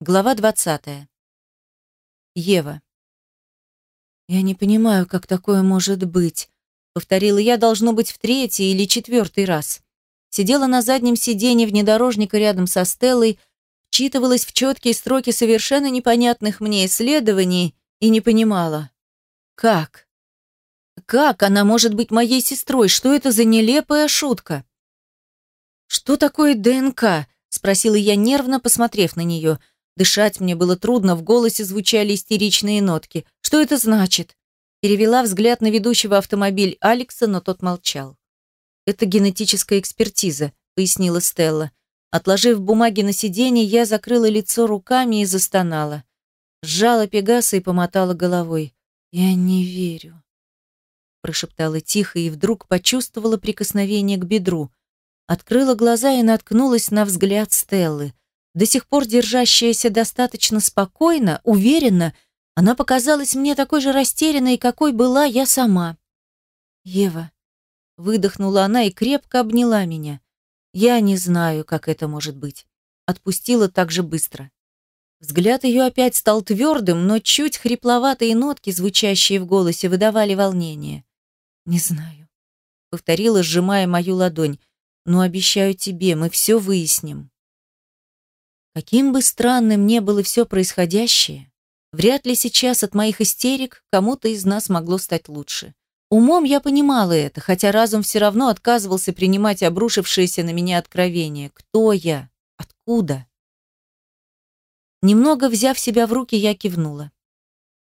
Глава 20. Ева. «Я не понимаю, как такое может быть», — повторила я, должно быть, в третий или четвертый раз. Сидела на заднем сиденье внедорожника рядом со Стеллой, вчитывалась в четкие строки совершенно непонятных мне исследований и не понимала. Как? Как она может быть моей сестрой? Что это за нелепая шутка? «Что такое ДНК?» — спросила я нервно, посмотрев на нее. Дышать мне было трудно, в голосе звучали истеричные нотки. «Что это значит?» Перевела взгляд на ведущего автомобиль Алекса, но тот молчал. «Это генетическая экспертиза», — пояснила Стелла. Отложив бумаги на сиденье, я закрыла лицо руками и застонала. Сжала Пегаса и помотала головой. «Я не верю», — прошептала тихо и вдруг почувствовала прикосновение к бедру. Открыла глаза и наткнулась на взгляд Стеллы. До сих пор держащаяся достаточно спокойно, уверенно, она показалась мне такой же растерянной, какой была я сама. «Ева», — выдохнула она и крепко обняла меня. Я не знаю, как это может быть. Отпустила так же быстро. Взгляд ее опять стал твердым, но чуть хрипловатые нотки, звучащие в голосе, выдавали волнение. «Не знаю», — повторила, сжимая мою ладонь. «Но обещаю тебе, мы все выясним». Каким бы странным ни было все происходящее, вряд ли сейчас от моих истерик кому-то из нас могло стать лучше. Умом я понимала это, хотя разум все равно отказывался принимать обрушившееся на меня откровение. Кто я? Откуда? Немного взяв себя в руки, я кивнула.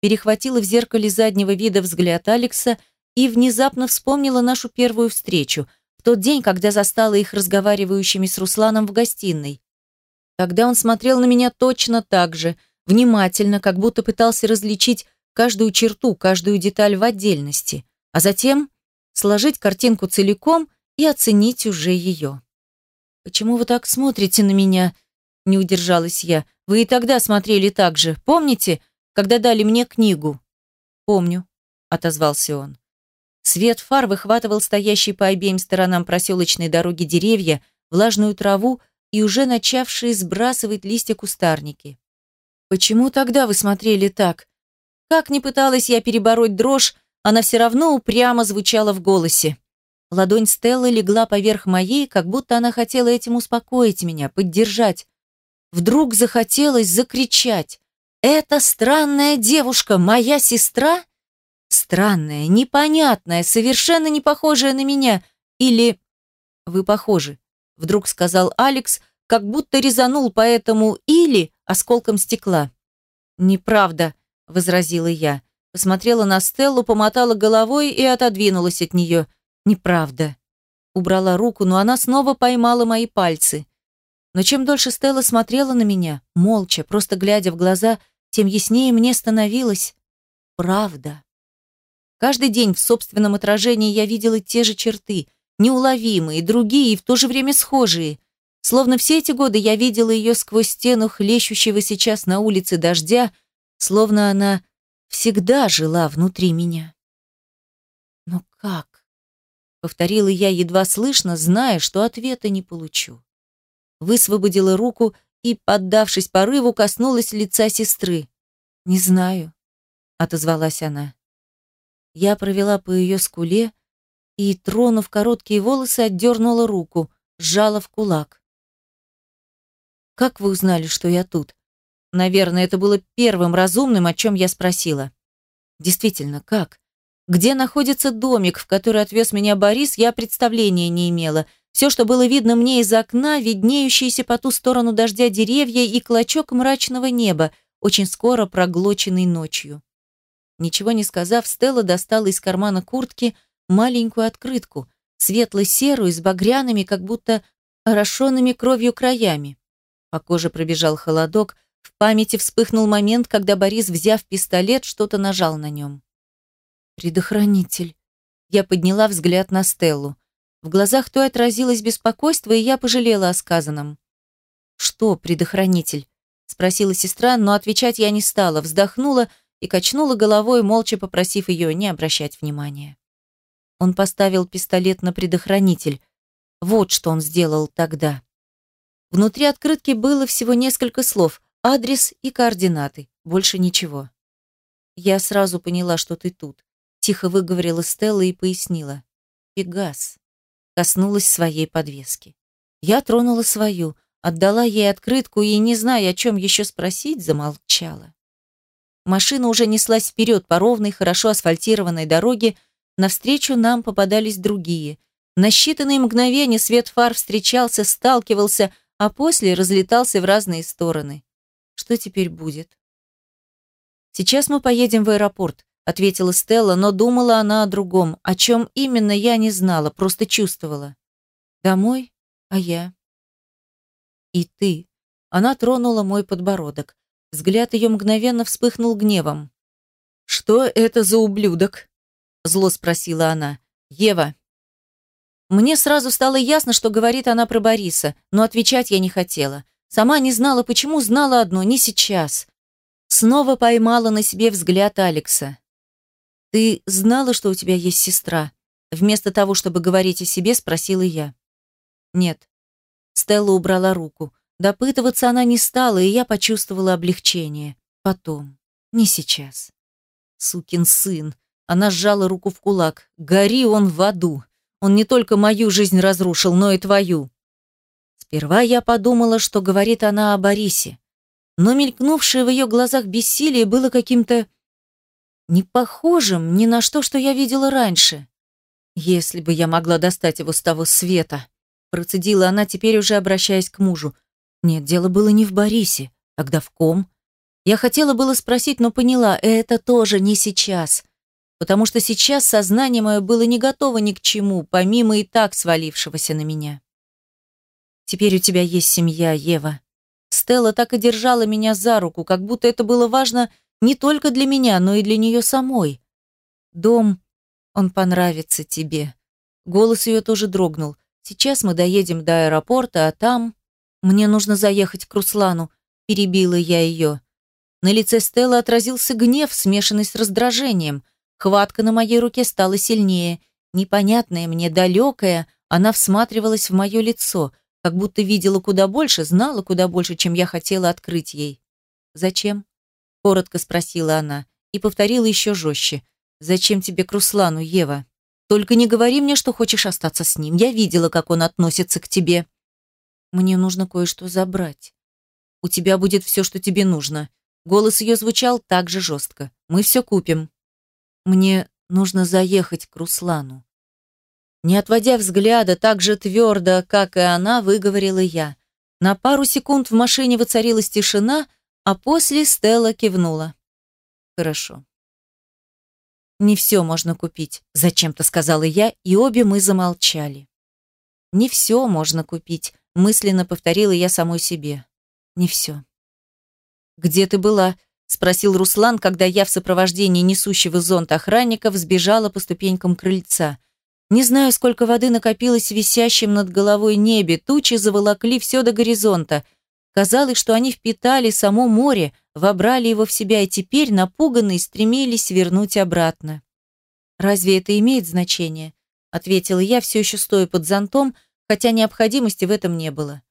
Перехватила в зеркале заднего вида взгляд Алекса и внезапно вспомнила нашу первую встречу, в тот день, когда застала их разговаривающими с Русланом в гостиной. Тогда он смотрел на меня точно так же, внимательно, как будто пытался различить каждую черту, каждую деталь в отдельности а затем сложить картинку целиком и оценить уже ее. «Почему вы так смотрите на меня?» – не удержалась я. «Вы и тогда смотрели так же, помните, когда дали мне книгу?» «Помню», – отозвался он. Свет фар выхватывал стоящие по обеим сторонам проселочной дороги деревья, влажную траву и уже начавшие сбрасывать листья кустарники. «Почему тогда вы смотрели так? Как не пыталась я перебороть дрожь, она все равно упрямо звучала в голосе. Ладонь Стеллы легла поверх моей, как будто она хотела этим успокоить меня, поддержать. Вдруг захотелось закричать. «Это странная девушка, моя сестра?» Странная, непонятная, совершенно не похожая на меня. Или... «Вы похожи», — вдруг сказал Алекс, как будто резанул по этому «или» осколком стекла. «Неправда», — возразила я. Посмотрела на Стеллу, помотала головой и отодвинулась от нее. Неправда. Убрала руку, но она снова поймала мои пальцы. Но чем дольше Стелла смотрела на меня, молча, просто глядя в глаза, тем яснее мне становилось правда. Каждый день в собственном отражении я видела те же черты, неуловимые, другие и в то же время схожие. Словно все эти годы я видела ее сквозь стену хлещущего сейчас на улице дождя, словно она всегда жила внутри меня. Но как? Повторила я едва слышно, зная, что ответа не получу. Высвободила руку и, поддавшись порыву, коснулась лица сестры. «Не знаю», — отозвалась она. Я провела по ее скуле и, тронув короткие волосы, отдернула руку, сжала в кулак. «Как вы узнали, что я тут?» Наверное, это было первым разумным, о чем я спросила. Действительно, как? Где находится домик, в который отвез меня Борис, я представления не имела. Все, что было видно мне из окна, виднеющиеся по ту сторону дождя деревья и клочок мрачного неба, очень скоро проглоченный ночью. Ничего не сказав, Стелла достала из кармана куртки маленькую открытку, светло-серую, с багряными, как будто орошенными кровью краями. По коже пробежал холодок, в памяти вспыхнул момент, когда Борис, взяв пистолет, что-то нажал на нем. «Предохранитель». Я подняла взгляд на Стеллу. В глазах той отразилось беспокойство, и я пожалела о сказанном. «Что предохранитель?» — спросила сестра, но отвечать я не стала, вздохнула и качнула головой, молча попросив ее не обращать внимания. Он поставил пистолет на предохранитель. Вот что он сделал тогда. Внутри открытки было всего несколько слов Адрес и координаты. Больше ничего. Я сразу поняла, что ты тут. Тихо выговорила Стелла и пояснила. Пегас. Коснулась своей подвески. Я тронула свою, отдала ей открытку и, не зная, о чем еще спросить, замолчала. Машина уже неслась вперед по ровной, хорошо асфальтированной дороге, навстречу нам попадались другие. На считанные мгновения свет фар встречался, сталкивался, а после разлетался в разные стороны. Что теперь будет? Сейчас мы поедем в аэропорт, ответила Стелла, но думала она о другом. О чем именно, я не знала, просто чувствовала. Домой? А я? И ты. Она тронула мой подбородок. Взгляд ее мгновенно вспыхнул гневом. «Что это за ублюдок?» Зло спросила она. «Ева». Мне сразу стало ясно, что говорит она про Бориса, но отвечать я не хотела. Сама не знала, почему знала одно, не сейчас. Снова поймала на себе взгляд Алекса. «Ты знала, что у тебя есть сестра?» Вместо того, чтобы говорить о себе, спросила я. «Нет». Стелла убрала руку. Допытываться она не стала, и я почувствовала облегчение. Потом. Не сейчас. Сукин сын. Она сжала руку в кулак. «Гори он в аду! Он не только мою жизнь разрушил, но и твою!» Сперва я подумала, что говорит она о Борисе но мелькнувшее в ее глазах бессилие было каким-то не похожим ни на что, что я видела раньше. Если бы я могла достать его с того света, процедила она, теперь уже обращаясь к мужу. Нет, дело было не в Борисе, тогда в ком? Я хотела было спросить, но поняла, это тоже не сейчас, потому что сейчас сознание мое было не готово ни к чему, помимо и так свалившегося на меня. Теперь у тебя есть семья, Ева, Стелла так и держала меня за руку, как будто это было важно не только для меня, но и для нее самой. «Дом, он понравится тебе». Голос ее тоже дрогнул. «Сейчас мы доедем до аэропорта, а там...» «Мне нужно заехать к Руслану», — перебила я ее. На лице Стеллы отразился гнев, смешанный с раздражением. Хватка на моей руке стала сильнее. Непонятная мне, далекая, она всматривалась в мое лицо — как будто видела куда больше, знала куда больше, чем я хотела открыть ей. «Зачем?» – коротко спросила она и повторила еще жестче. «Зачем тебе к Руслану, Ева? Только не говори мне, что хочешь остаться с ним. Я видела, как он относится к тебе. Мне нужно кое-что забрать. У тебя будет все, что тебе нужно». Голос ее звучал так же жестко. «Мы все купим». «Мне нужно заехать к Руслану». Не отводя взгляда так же твердо, как и она, выговорила я. На пару секунд в машине воцарилась тишина, а после Стелла кивнула. «Хорошо». «Не все можно купить», — зачем-то сказала я, и обе мы замолчали. «Не все можно купить», — мысленно повторила я самой себе. «Не все». «Где ты была?» — спросил Руслан, когда я в сопровождении несущего зонт охранника взбежала по ступенькам крыльца. Не знаю, сколько воды накопилось в висящем над головой небе, тучи заволокли все до горизонта. Казалось, что они впитали само море, вобрали его в себя и теперь, напуганные, стремились вернуть обратно. «Разве это имеет значение?» — ответила я, все еще стоя под зонтом, хотя необходимости в этом не было.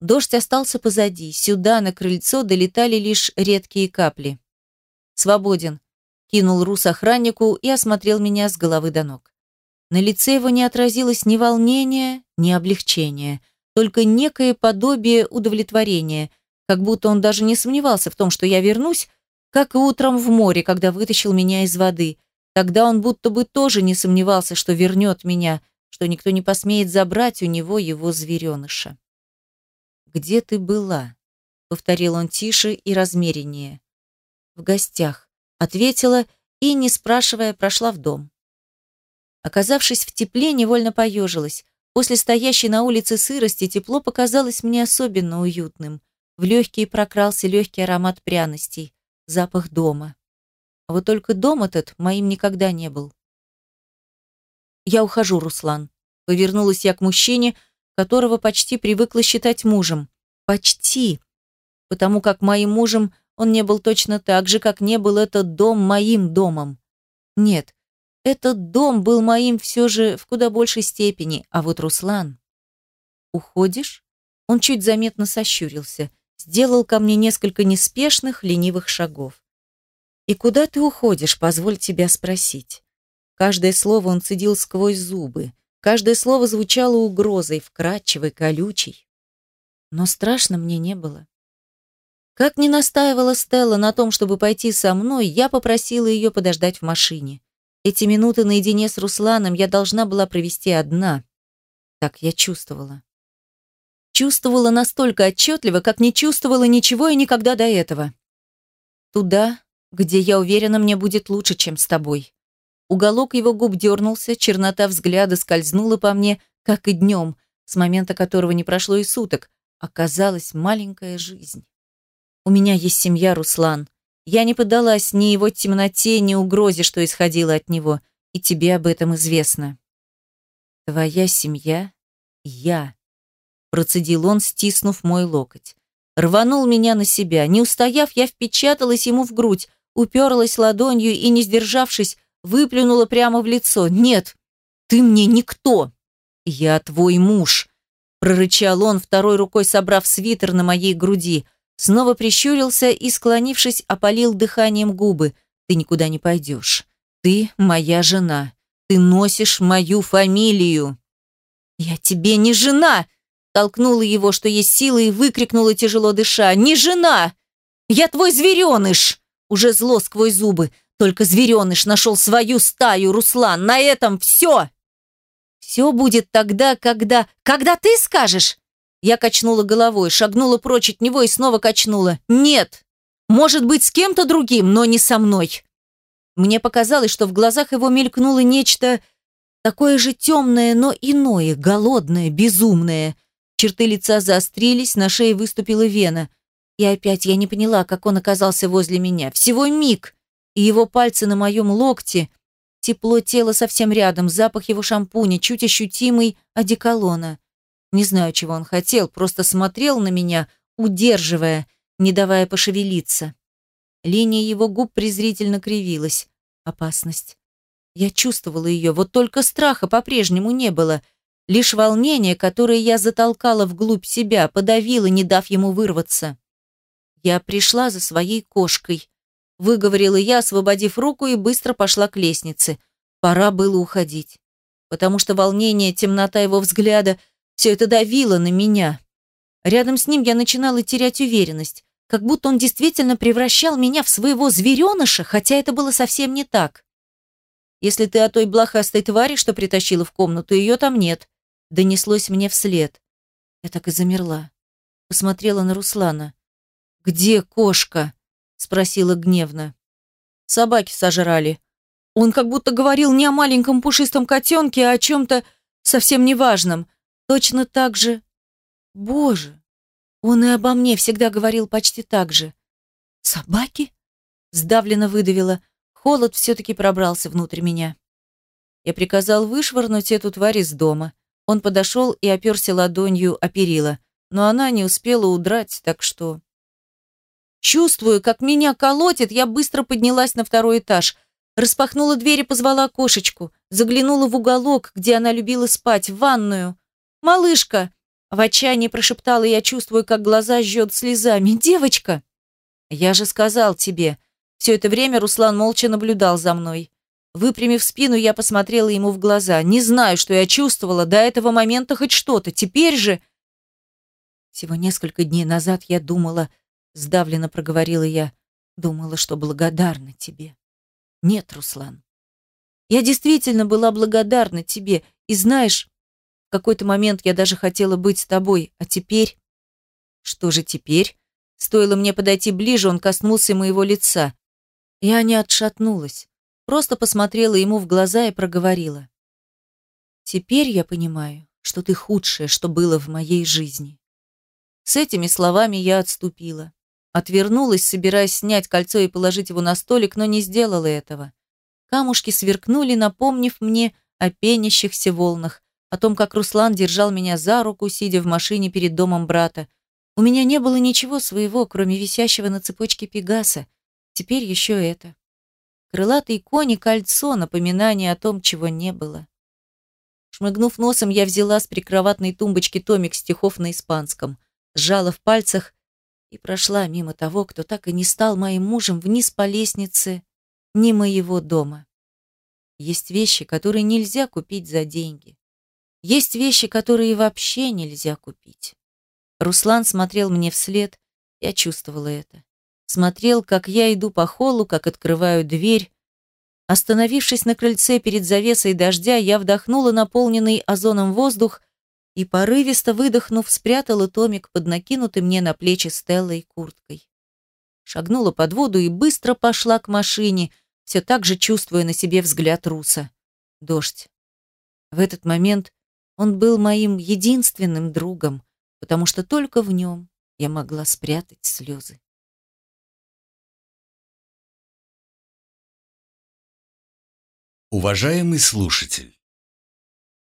Дождь остался позади, сюда, на крыльцо, долетали лишь редкие капли. «Свободен», — кинул Рус охраннику и осмотрел меня с головы до ног. На лице его не отразилось ни волнения, ни облегчения, только некое подобие удовлетворения, как будто он даже не сомневался в том, что я вернусь, как и утром в море, когда вытащил меня из воды. Тогда он будто бы тоже не сомневался, что вернет меня, что никто не посмеет забрать у него его звереныша. «Где ты была?» — повторил он тише и размереннее. «В гостях», — ответила и, не спрашивая, прошла в дом. Оказавшись в тепле, невольно поежилась. После стоящей на улице сырости тепло показалось мне особенно уютным. В легкие прокрался легкий аромат пряностей, запах дома. А вот только дом этот моим никогда не был. «Я ухожу, Руслан», — повернулась я к мужчине, которого почти привыкла считать мужем. Почти. Потому как моим мужем он не был точно так же, как не был этот дом моим домом. Нет, этот дом был моим все же в куда большей степени, а вот Руслан... «Уходишь?» Он чуть заметно сощурился. сделал ко мне несколько неспешных, ленивых шагов. «И куда ты уходишь, позволь тебя спросить?» Каждое слово он цедил сквозь зубы. Каждое слово звучало угрозой, вкрадчивой, колючей. Но страшно мне не было. Как ни настаивала Стелла на том, чтобы пойти со мной, я попросила ее подождать в машине. Эти минуты наедине с Русланом я должна была провести одна. Так я чувствовала. Чувствовала настолько отчетливо, как не чувствовала ничего и никогда до этого. Туда, где я уверена, мне будет лучше, чем с тобой. Уголок его губ дернулся, чернота взгляда скользнула по мне, как и днем, с момента которого не прошло и суток. Оказалась маленькая жизнь. У меня есть семья, Руслан. Я не поддалась ни его темноте, ни угрозе, что исходило от него, и тебе об этом известно. Твоя семья — я, процедил он, стиснув мой локоть. Рванул меня на себя. Не устояв, я впечаталась ему в грудь, уперлась ладонью и, не сдержавшись, выплюнула прямо в лицо. «Нет, ты мне никто!» «Я твой муж!» прорычал он, второй рукой собрав свитер на моей груди. Снова прищурился и, склонившись, опалил дыханием губы. «Ты никуда не пойдешь. Ты моя жена. Ты носишь мою фамилию». «Я тебе не жена!» Толкнула его, что есть силы, и выкрикнула, тяжело дыша. «Не жена! Я твой звереныш!» Уже зло сквозь зубы. Только звереныш нашел свою стаю, Руслан. На этом все. Все будет тогда, когда... Когда ты скажешь? Я качнула головой, шагнула прочь от него и снова качнула. Нет. Может быть, с кем-то другим, но не со мной. Мне показалось, что в глазах его мелькнуло нечто такое же темное, но иное, голодное, безумное. Черты лица заострились, на шее выступила вена. И опять я не поняла, как он оказался возле меня. Всего миг и его пальцы на моем локте, тепло тела совсем рядом, запах его шампуня, чуть ощутимый одеколона. Не знаю, чего он хотел, просто смотрел на меня, удерживая, не давая пошевелиться. Линия его губ презрительно кривилась. Опасность. Я чувствовала ее, вот только страха по-прежнему не было. Лишь волнение, которое я затолкала вглубь себя, подавила, не дав ему вырваться. Я пришла за своей кошкой выговорила я, освободив руку и быстро пошла к лестнице. Пора было уходить, потому что волнение, темнота его взгляда, все это давило на меня. Рядом с ним я начинала терять уверенность, как будто он действительно превращал меня в своего звереныша, хотя это было совсем не так. Если ты о той блохастой твари, что притащила в комнату, ее там нет, донеслось мне вслед. Я так и замерла. Посмотрела на Руслана. «Где кошка?» Спросила гневно. Собаки сожрали. Он как будто говорил не о маленьком пушистом котенке, а о чем-то совсем неважном. Точно так же... Боже! Он и обо мне всегда говорил почти так же. «Собаки?» Сдавленно выдавила. Холод все-таки пробрался внутрь меня. Я приказал вышвырнуть эту тварь из дома. Он подошел и оперся ладонью о перила, но она не успела удрать, так что... Чувствую, как меня колотит, я быстро поднялась на второй этаж. Распахнула дверь и позвала кошечку. Заглянула в уголок, где она любила спать, в ванную. «Малышка!» В отчаянии прошептала я, чувствую, как глаза жжет слезами. «Девочка!» «Я же сказал тебе». Все это время Руслан молча наблюдал за мной. Выпрямив спину, я посмотрела ему в глаза. Не знаю, что я чувствовала до этого момента хоть что-то. Теперь же... Всего несколько дней назад я думала, Сдавленно проговорила я. Думала, что благодарна тебе. Нет, Руслан. Я действительно была благодарна тебе. И знаешь, в какой-то момент я даже хотела быть с тобой. А теперь... Что же теперь? Стоило мне подойти ближе, он коснулся моего лица. Я не отшатнулась. Просто посмотрела ему в глаза и проговорила. Теперь я понимаю, что ты худшее, что было в моей жизни. С этими словами я отступила. Отвернулась, собираясь снять кольцо и положить его на столик, но не сделала этого. Камушки сверкнули, напомнив мне о пенящихся волнах, о том, как Руслан держал меня за руку, сидя в машине перед домом брата. У меня не было ничего своего, кроме висящего на цепочке Пегаса. Теперь еще это. Крылатый конь и кольцо, напоминание о том, чего не было. Шмыгнув носом, я взяла с прикроватной тумбочки томик стихов на испанском, сжала в пальцах и прошла мимо того, кто так и не стал моим мужем вниз по лестнице не моего дома. Есть вещи, которые нельзя купить за деньги. Есть вещи, которые вообще нельзя купить. Руслан смотрел мне вслед, я чувствовала это. Смотрел, как я иду по холлу, как открываю дверь. Остановившись на крыльце перед завесой дождя, я вдохнула наполненный озоном воздух и, порывисто выдохнув, спрятала томик под накинутой мне на плечи Стеллой курткой. Шагнула под воду и быстро пошла к машине, все так же чувствуя на себе взгляд Руса. Дождь. В этот момент он был моим единственным другом, потому что только в нем я могла спрятать слезы. Уважаемый слушатель,